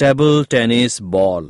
table tennis ball.